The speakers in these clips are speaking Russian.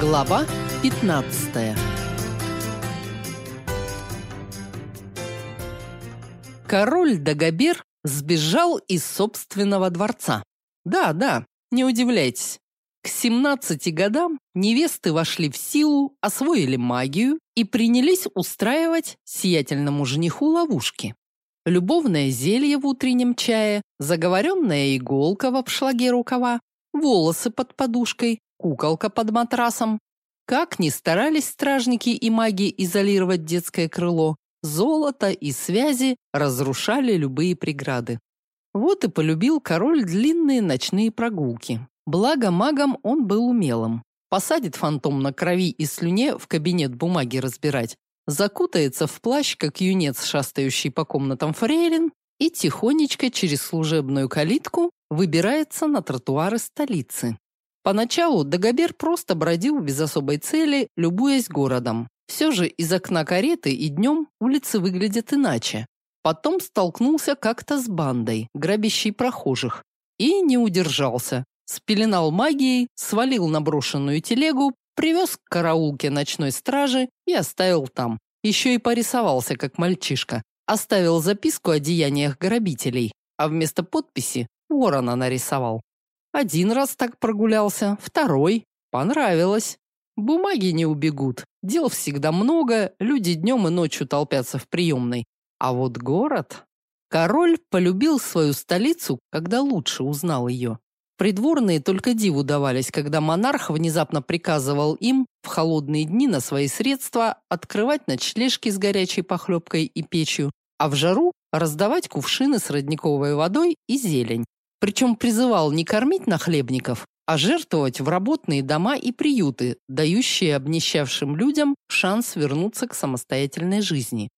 Глава 15. Король Дагобер сбежал из собственного дворца. Да, да, не удивляйтесь. К 17 годам невесты вошли в силу, освоили магию и принялись устраивать сиятельному жениху ловушки. Любовное зелье в утреннем чае, заговоренная иголка в обшлаге рукава, волосы под подушкой, куколка под матрасом. Как ни старались стражники и маги изолировать детское крыло, золото и связи разрушали любые преграды. Вот и полюбил король длинные ночные прогулки. Благо магом он был умелым. Посадит фантом на крови и слюне в кабинет бумаги разбирать, закутается в плащ, как юнец, шастающий по комнатам фрейлин, и тихонечко через служебную калитку выбирается на тротуары столицы. Поначалу Дагобер просто бродил без особой цели, любуясь городом. Все же из окна кареты и днем улицы выглядят иначе. Потом столкнулся как-то с бандой, грабящей прохожих. И не удержался. Спеленал магией, свалил на брошенную телегу, привез к караулке ночной стражи и оставил там. Еще и порисовался, как мальчишка. Оставил записку о деяниях грабителей, а вместо подписи ворона нарисовал. Один раз так прогулялся, второй. Понравилось. Бумаги не убегут. Дел всегда много, люди днем и ночью толпятся в приемной. А вот город... Король полюбил свою столицу, когда лучше узнал ее. Придворные только диву давались, когда монарх внезапно приказывал им в холодные дни на свои средства открывать ночлежки с горячей похлебкой и печью, а в жару раздавать кувшины с родниковой водой и зелень, причем призывал не кормить нахлебников, а жертвовать в работные дома и приюты, дающие обнищавшим людям шанс вернуться к самостоятельной жизни.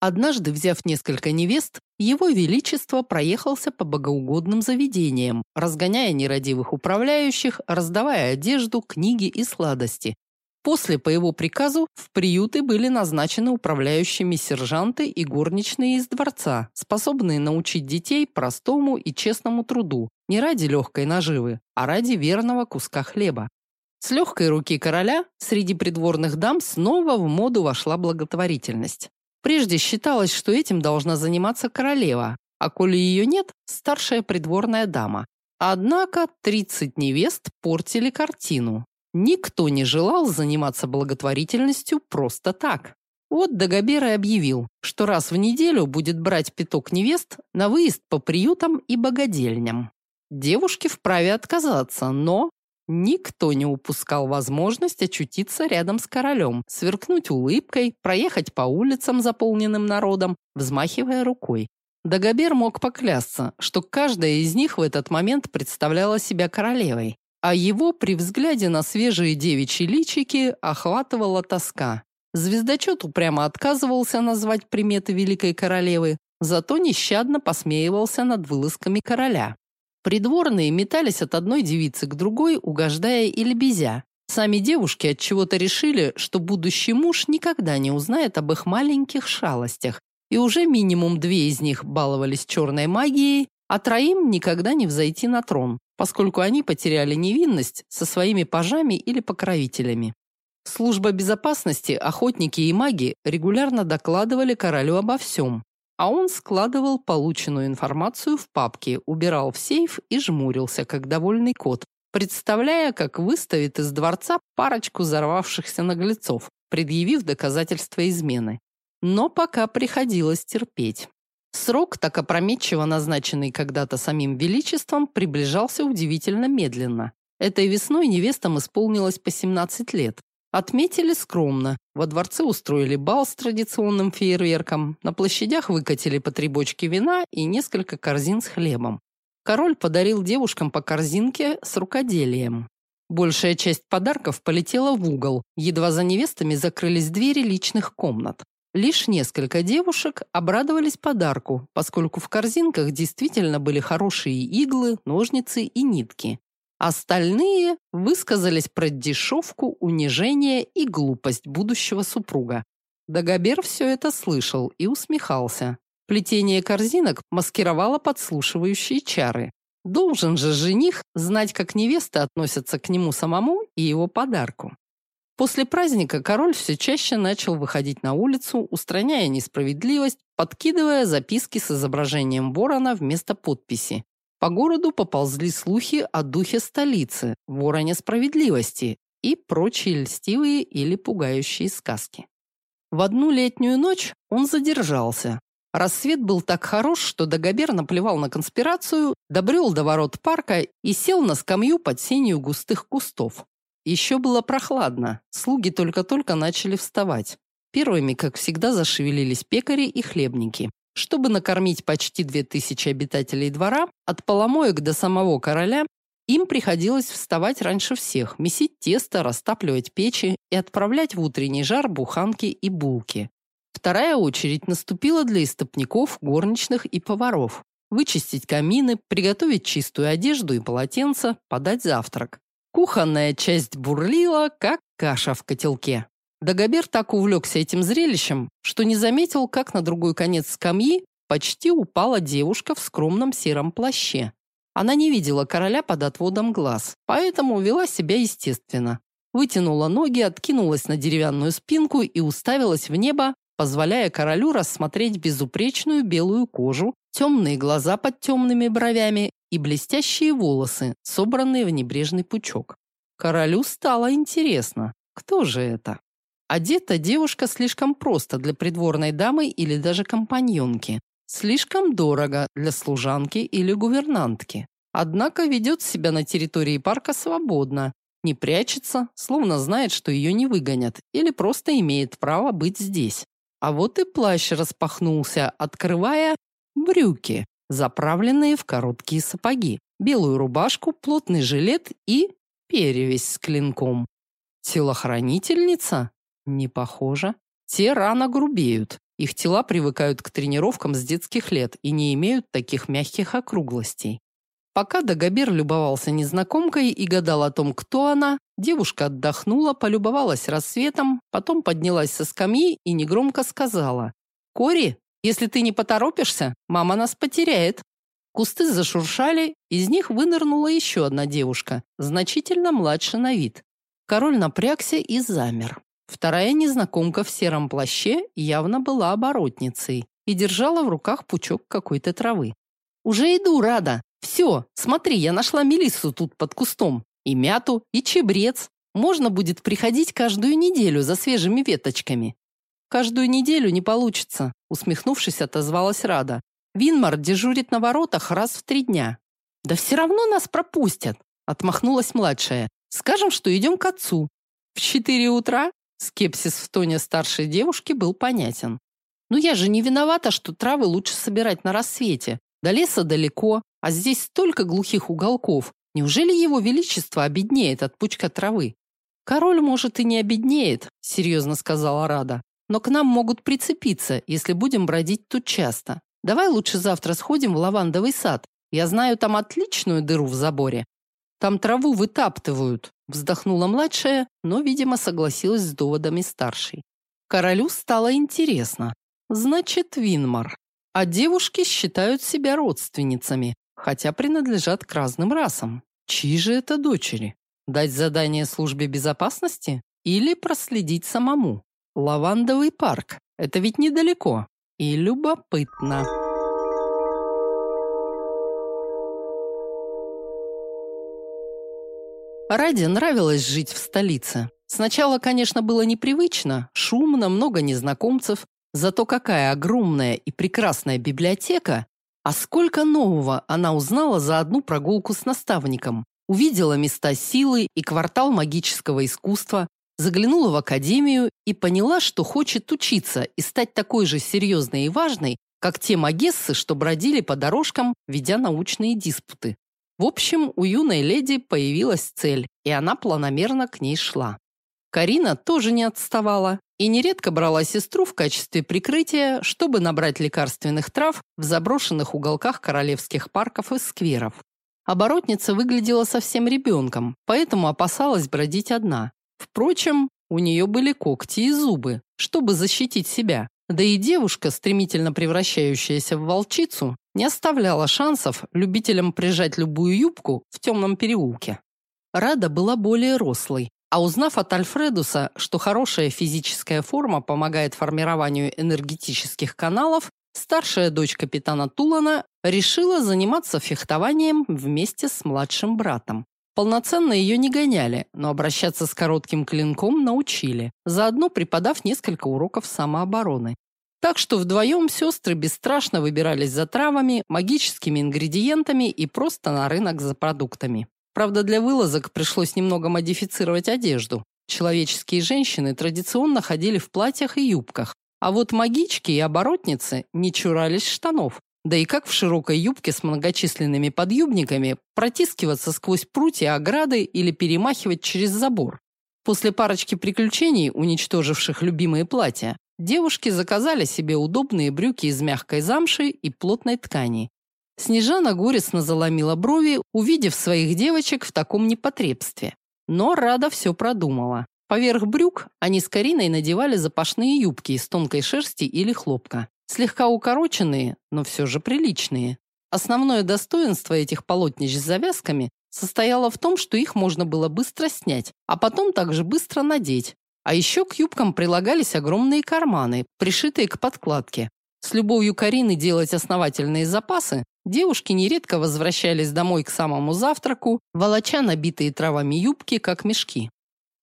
Однажды, взяв несколько невест, его величество проехался по богоугодным заведениям, разгоняя нерадивых управляющих, раздавая одежду, книги и сладости, После, по его приказу, в приюты были назначены управляющими сержанты и горничные из дворца, способные научить детей простому и честному труду, не ради легкой наживы, а ради верного куска хлеба. С легкой руки короля среди придворных дам снова в моду вошла благотворительность. Прежде считалось, что этим должна заниматься королева, а коли ее нет, старшая придворная дама. Однако 30 невест портили картину. Никто не желал заниматься благотворительностью просто так. Вот Дагобер и объявил, что раз в неделю будет брать пяток невест на выезд по приютам и богадельням. Девушки вправе отказаться, но никто не упускал возможность очутиться рядом с королем, сверкнуть улыбкой, проехать по улицам, заполненным народом, взмахивая рукой. Дагобер мог поклясться, что каждая из них в этот момент представляла себя королевой, а его при взгляде на свежие девичьи личики охватывала тоска. Звездочет упрямо отказывался назвать приметы великой королевы, зато нещадно посмеивался над вылазками короля. Придворные метались от одной девицы к другой, угождая и лебезя. Сами девушки от чего-то решили, что будущий муж никогда не узнает об их маленьких шалостях, и уже минимум две из них баловались черной магией, а троим никогда не взойти на трон, поскольку они потеряли невинность со своими пажами или покровителями. Служба безопасности, охотники и маги регулярно докладывали королю обо всем, а он складывал полученную информацию в папки, убирал в сейф и жмурился, как довольный кот, представляя, как выставит из дворца парочку взорвавшихся наглецов, предъявив доказательства измены. Но пока приходилось терпеть. Срок, так опрометчиво назначенный когда-то самим величеством, приближался удивительно медленно. Этой весной невестам исполнилось по 17 лет. Отметили скромно. Во дворце устроили бал с традиционным фейерверком, на площадях выкатили по три вина и несколько корзин с хлебом. Король подарил девушкам по корзинке с рукоделием. Большая часть подарков полетела в угол, едва за невестами закрылись двери личных комнат. Лишь несколько девушек обрадовались подарку, поскольку в корзинках действительно были хорошие иглы, ножницы и нитки. Остальные высказались про дешевку, унижение и глупость будущего супруга. Дагобер все это слышал и усмехался. Плетение корзинок маскировало подслушивающие чары. Должен же жених знать, как невеста относится к нему самому и его подарку. После праздника король все чаще начал выходить на улицу, устраняя несправедливость, подкидывая записки с изображением ворона вместо подписи. По городу поползли слухи о духе столицы, вороне справедливости и прочие льстивые или пугающие сказки. В одну летнюю ночь он задержался. Рассвет был так хорош, что Дагобер наплевал на конспирацию, добрел до ворот парка и сел на скамью под сенью густых кустов. Еще было прохладно, слуги только-только начали вставать. Первыми, как всегда, зашевелились пекари и хлебники. Чтобы накормить почти две тысячи обитателей двора, от поломоек до самого короля, им приходилось вставать раньше всех, месить тесто, растапливать печи и отправлять в утренний жар буханки и булки. Вторая очередь наступила для истопников, горничных и поваров. Вычистить камины, приготовить чистую одежду и полотенца, подать завтрак. Кухонная часть бурлила, как каша в котелке. Дагобер так увлекся этим зрелищем, что не заметил, как на другой конец скамьи почти упала девушка в скромном сером плаще. Она не видела короля под отводом глаз, поэтому вела себя естественно. Вытянула ноги, откинулась на деревянную спинку и уставилась в небо, позволяя королю рассмотреть безупречную белую кожу, темные глаза под темными бровями и блестящие волосы, собранные в небрежный пучок. Королю стало интересно, кто же это? Одета девушка слишком просто для придворной дамы или даже компаньонки. Слишком дорого для служанки или гувернантки. Однако ведет себя на территории парка свободно, не прячется, словно знает, что ее не выгонят, или просто имеет право быть здесь. А вот и плащ распахнулся, открывая брюки заправленные в короткие сапоги, белую рубашку, плотный жилет и перевязь с клинком. Телохранительница? Не похоже. Те рано грубеют. Их тела привыкают к тренировкам с детских лет и не имеют таких мягких округлостей. Пока Дагобер любовался незнакомкой и гадал о том, кто она, девушка отдохнула, полюбовалась рассветом, потом поднялась со скамьи и негромко сказала: "Кори, если ты не поторопишься, мама нас потеряет. Кусты зашуршали, из них вынырнула еще одна девушка, значительно младше на вид. Король напрягся и замер. Вторая незнакомка в сером плаще явно была оборотницей и держала в руках пучок какой-то травы. Уже иду, Рада. Все, смотри, я нашла мелиссу тут под кустом, и мяту, и чебрец. Можно будет приходить каждую неделю за свежими веточками. Каждую неделю не получится, усмехнувшись, отозвалась Рада. Винмар дежурит на воротах раз в три дня. Да все равно нас пропустят, отмахнулась младшая. Скажем, что идем к отцу. В четыре утра скепсис в тоне старшей девушки был понятен. Ну я же не виновата, что травы лучше собирать на рассвете. До леса далеко, а здесь столько глухих уголков. Неужели его величество обеднеет от пучка травы? Король, может, и не обеднеет, серьезно сказала Рада но к нам могут прицепиться, если будем бродить тут часто. Давай лучше завтра сходим в лавандовый сад. Я знаю там отличную дыру в заборе. Там траву вытаптывают, вздохнула младшая, но, видимо, согласилась с доводами старшей. Королю стало интересно. Значит, Винмар. А девушки считают себя родственницами, хотя принадлежат к разным расам. Чьи же это дочери? Дать задание службе безопасности или проследить самому? Лавандовый парк. Это ведь недалеко. И любопытно. Ради нравилось жить в столице. Сначала, конечно, было непривычно, шумно, много незнакомцев, зато какая огромная и прекрасная библиотека, а сколько нового она узнала за одну прогулку с наставником. Увидела места силы и квартал магического искусства, заглянула в академию и поняла, что хочет учиться и стать такой же серьезной и важной, как те магессы, что бродили по дорожкам, ведя научные диспуты. В общем, у юной леди появилась цель, и она планомерно к ней шла. Карина тоже не отставала и нередко брала сестру в качестве прикрытия, чтобы набрать лекарственных трав в заброшенных уголках королевских парков и скверов. Оборотница выглядела совсем ребенком, поэтому опасалась бродить одна. Впрочем, у нее были когти и зубы, чтобы защитить себя. Да и девушка, стремительно превращающаяся в волчицу, не оставляла шансов любителям прижать любую юбку в темном переулке. Рада была более рослой, А узнав от Альфредуса, что хорошая физическая форма помогает формированию энергетических каналов, старшая дочь капитана Тулана решила заниматься фехтованием вместе с младшим братом. Полноценно ее не гоняли, но обращаться с коротким клинком научили, заодно преподав несколько уроков самообороны. Так что вдвоем сестры бесстрашно выбирались за травами, магическими ингредиентами и просто на рынок за продуктами. Правда, для вылазок пришлось немного модифицировать одежду. Человеческие женщины традиционно ходили в платьях и юбках, а вот магички и оборотницы не чурались штанов. Да и как в широкой юбке с многочисленными подъюбниками протискиваться сквозь прутья ограды или перемахивать через забор? После парочки приключений, уничтоживших любимые платья, девушки заказали себе удобные брюки из мягкой замши и плотной ткани. Снежана горестно заломила брови, увидев своих девочек в таком непотребстве. Но Рада все продумала. Поверх брюк они с Кариной надевали запашные юбки из тонкой шерсти или хлопка. Слегка укороченные, но все же приличные. Основное достоинство этих полотнищ с завязками состояло в том, что их можно было быстро снять, а потом также быстро надеть. А еще к юбкам прилагались огромные карманы, пришитые к подкладке. С любовью Карины делать основательные запасы, девушки нередко возвращались домой к самому завтраку, волоча набитые травами юбки, как мешки.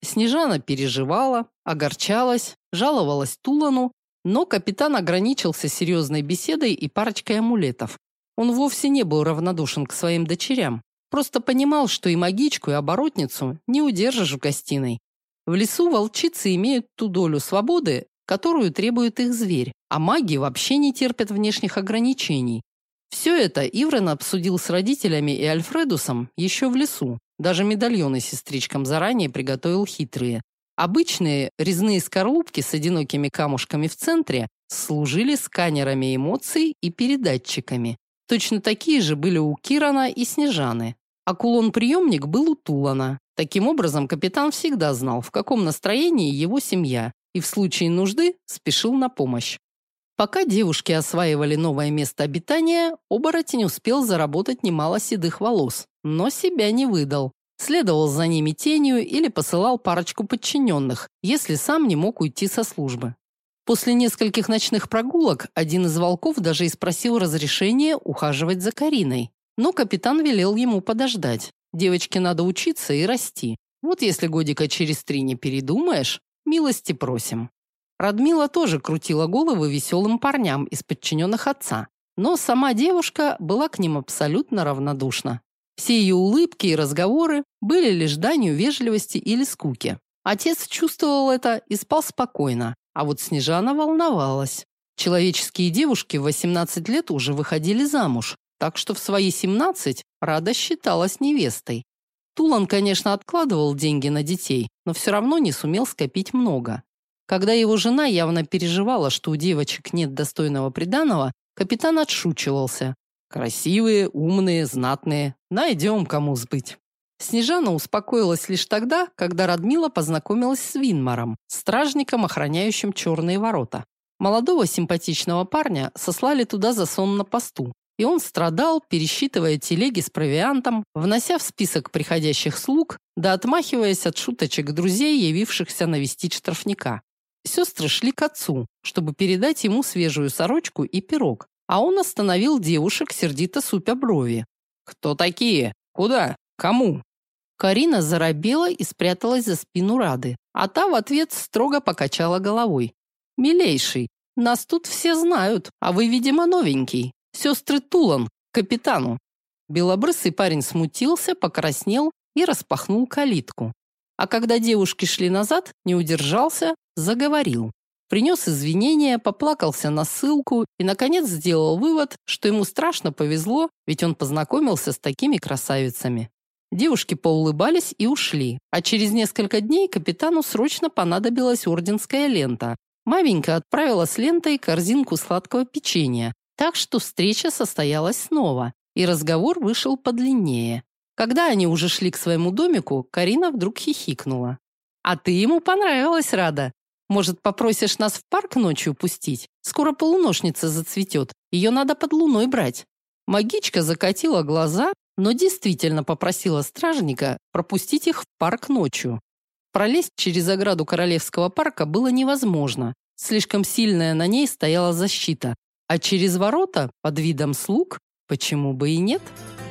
Снежана переживала, огорчалась, жаловалась Тулану, но капитан ограничился серьезной беседой и парочкой амулетов. Он вовсе не был равнодушен к своим дочерям, просто понимал, что и магичку, и оборотницу не удержишь в гостиной. В лесу волчицы имеют ту долю свободы, которую требует их зверь, а маги вообще не терпят внешних ограничений. Все это Иврен обсудил с родителями и Альфредусом еще в лесу. Даже медальоны сестричкам заранее приготовил хитрые. Обычные резные скорлупки с одинокими камушками в центре служили сканерами эмоций и передатчиками. Точно такие же были у Кирана и Снежаны. А кулон-приемник был у Тулана. Таким образом, капитан всегда знал, в каком настроении его семья, и в случае нужды спешил на помощь. Пока девушки осваивали новое место обитания, оборотень успел заработать немало седых волос, но себя не выдал. Следовал за ними тенью или посылал парочку подчиненных, если сам не мог уйти со службы. После нескольких ночных прогулок один из волков даже и спросил разрешения ухаживать за Кариной. Но капитан велел ему подождать. Девочке надо учиться и расти. Вот если годика через три не передумаешь, милости просим. Радмила тоже крутила головы веселым парням из подчиненных отца, но сама девушка была к ним абсолютно равнодушна. Все ее улыбки и разговоры были лишь данью вежливости или скуки. Отец чувствовал это и спал спокойно, а вот Снежана волновалась. Человеческие девушки в 18 лет уже выходили замуж, так что в свои 17 Рада считалась невестой. Тулан, конечно, откладывал деньги на детей, но все равно не сумел скопить много. Когда его жена явно переживала, что у девочек нет достойного приданого, капитан отшучивался. Красивые, умные, знатные. Найдем, кому сбыть. Снежана успокоилась лишь тогда, когда Радмила познакомилась с Винмаром, стражником, охраняющим черные ворота. Молодого симпатичного парня сослали туда за сон на посту, и он страдал, пересчитывая телеги с провиантом, внося в список приходящих слуг, да отмахиваясь от шуточек друзей, явившихся навестить штрафника. Сестры шли к отцу, чтобы передать ему свежую сорочку и пирог, а он остановил девушек, сердито супя брови. «Кто такие? Куда? Кому?» Карина заробела и спряталась за спину Рады, а та в ответ строго покачала головой. «Милейший, нас тут все знают, а вы, видимо, новенький. Сестры Тулан, капитану». Белобрысый парень смутился, покраснел и распахнул калитку. А когда девушки шли назад, не удержался, заговорил. Принес извинения, поплакался на ссылку и, наконец, сделал вывод, что ему страшно повезло, ведь он познакомился с такими красавицами. Девушки поулыбались и ушли, а через несколько дней капитану срочно понадобилась орденская лента. Маменька отправила с лентой корзинку сладкого печенья, так что встреча состоялась снова, и разговор вышел подлиннее. Когда они уже шли к своему домику, Карина вдруг хихикнула. «А ты ему понравилась, Рада. Может, попросишь нас в парк ночью пустить? Скоро полуношница зацветет, ее надо под луной брать». Магичка закатила глаза, но действительно попросила стражника пропустить их в парк ночью. Пролезть через ограду Королевского парка было невозможно. Слишком сильная на ней стояла защита. А через ворота, под видом слуг, почему бы и нет? –